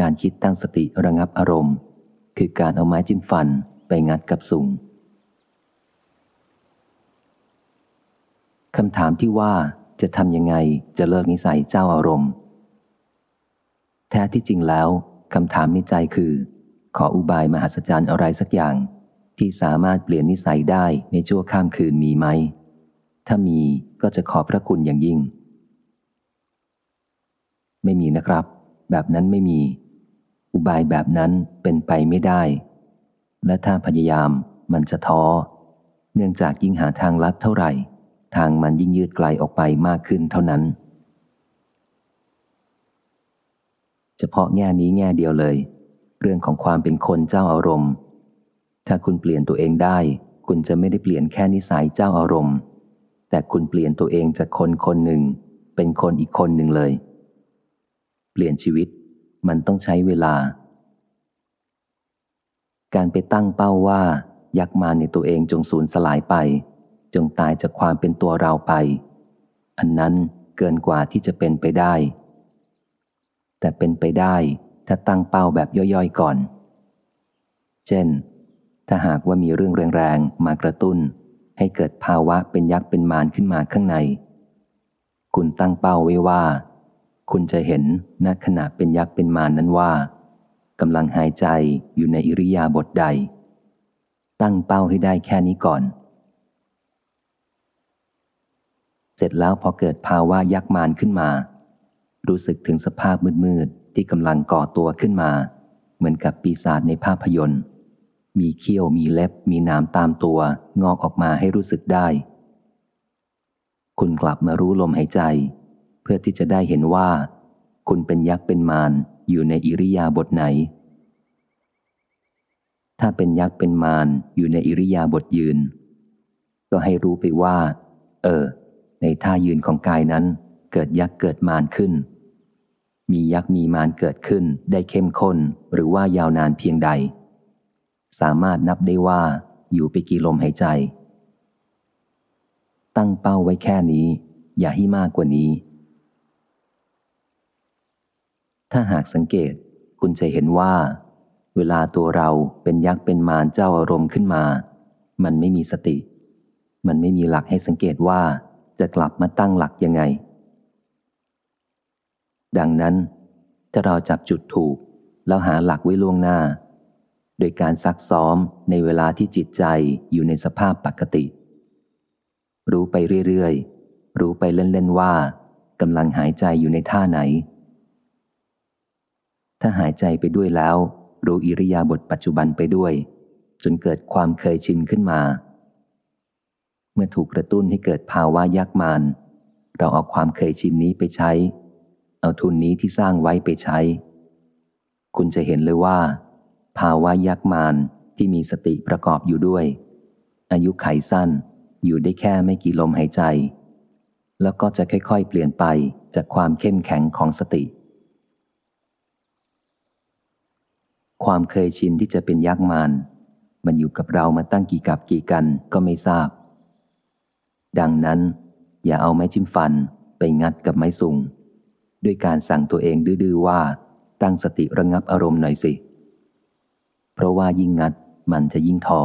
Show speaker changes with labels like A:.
A: การคิดตั้งสติระงับอารมณ์ คือการเอาไม้จิ้มฟันไปงัดกับสุงคำถามที่ว่าจะทำยังไงจะเลิกนิสัยเจ้าอารมณ์ แท้ที่จริงแล้วคำถามในใจคือ ขออุบายมหัศจรรย์อะไรสักอย่าง ที่สามารถเปลี่ยนนิสัยได้ในชั่วข้ามคืนมีไหม ถ้ามีก็จะขอบพระคุณอย่างยิ่ง ไม่มีนะครับ แบบนั้นไม่มี อุบายแบบนั้นเป็นไปไม่ได้ และถ้าพยายามมันจะท้อ เนื่องจากยิ่งหาทางลัดเท่าไหร่ ทางมันยิ่งยืดไกลออกไปมากขึ้นเท่านั้น เฉพาะแง่นี้แง่เดียวเลย เรื่องของความเป็นคนเจ้าอารมณ์ ถ้าคุณเปลี่ยนตัวเองได้ คุณจะไม่ได้เปลี่ยนแค่นิสัยเจ้าอารมณ์ แต่คุณเปลี่ยนตัวเองจากคนคนหนึ่ง เป็นคนอีกคนหนึ่งเลย เปลี่ยนชีวิต มันต้องใช้เวลา การไปตั้งเป้าว่า ยักมาในตัวเองจงสูญสลายไป จงตายจากความเป็นตัวเราไป อันนั้นเกินกว่าที่จะเป็นไปได้ แต่เป็นไปได้ถ้าตั้งเป้าแบบย่อยๆก่อน เช่น ถ้าหากว่ามีเรื่องแรงๆมากระตุ้น ให้เกิดภาวะเป็นยักษ์เป็นมารขึ้นมาข้างใน คุณตั้งเป้าไว้ว่า คุณจะเห็นณขณะเป็นยักษ์เป็นมารนั้นว่ากำลังหายใจอยู่ในอิริยาบถใด ตั้งเป้าให้ได้แค่นี้ก่อน เสร็จแล้วพอเกิดภาวะยักษ์มารขึ้นมา รู้สึกถึงสภาพมืดๆที่กำลังก่อตัวขึ้นมา เหมือนกับปีศาจในภาพยนตร์ มีเขี้ยวมีเล็บ มีน้ำตามตัว งอกออกมาให้รู้สึกได้ คุณกลับมารู้ลมหายใจ เพื่อที่จะได้เห็นว่า คุณเป็นยักษ์เป็นมารอยู่ในอิริยาบถไหน ถ้าเป็นยักษ์เป็นมารอยู่ในอิริยาบถยืน ก็ให้รู้ไปว่า เออ ในท่ายืนของกายนั้น เกิดยักษ์เกิดมารขึ้น มียักษ์มีมารเกิดขึ้นได้เข้มข้นหรือว่ายาวนานเพียงใด สามารถนับได้ว่า อยู่ไปกี่ลมหายใจ ตั้งเป้าไว้แค่นี้ อย่าให้มากกว่านี้ ถ้าหากสังเกตคุณจะเห็นว่า เวลาตัวเราเป็นยักษ์เป็นมารเจ้าอารมณ์ขึ้นมา มันไม่มีสติ มันไม่มีหลักให้สังเกตว่าจะกลับมาตั้งหลักยังไง ดังนั้น ถ้าเราจับจุดถูก แล้วหาหลักไว้ล่วงหน้า โดยการซักซ้อมในเวลาที่จิตใจอยู่ในสภาพปกติ รู้ไปเรื่อยๆ รู้ไปเล่นๆว่ากำลังหายใจอยู่ในท่าไหน ถ้าหายใจไปด้วยแล้ว รู้อิริยาบถปัจจุบันไปด้วย จนเกิดความเคยชินขึ้นมา เมื่อถูกกระตุ้นให้เกิดภาวะยักมาน เราเอาความเคยชินนี้ไปใช้ เอาทุนนี้ที่สร้างไว้ไปใช้ คุณจะเห็นเลยว่า ภาวะยักมานที่มีสติประกอบอยู่ด้วย อายุไขสั้นอยู่ได้แค่ไม่กี่ลมหายใจ แล้วก็จะค่อยๆ เปลี่ยนไปจากความเข้มแข็งของสติ ความเคยชินที่จะเป็นยักษ์มารมันอยู่กับเรามาตั้งกี่กับกี่กันก็ไม่ทราบ ดังนั้น อย่าเอาไม้จิ้มฟันไปงัดกับไม้สุง ด้วยการสั่งตัวเองดื้อว่า ตั้งสติระงับอารมณ์หน่อยสิ เพราะว่ายิ่งงัดมันจะยิ่งท้อ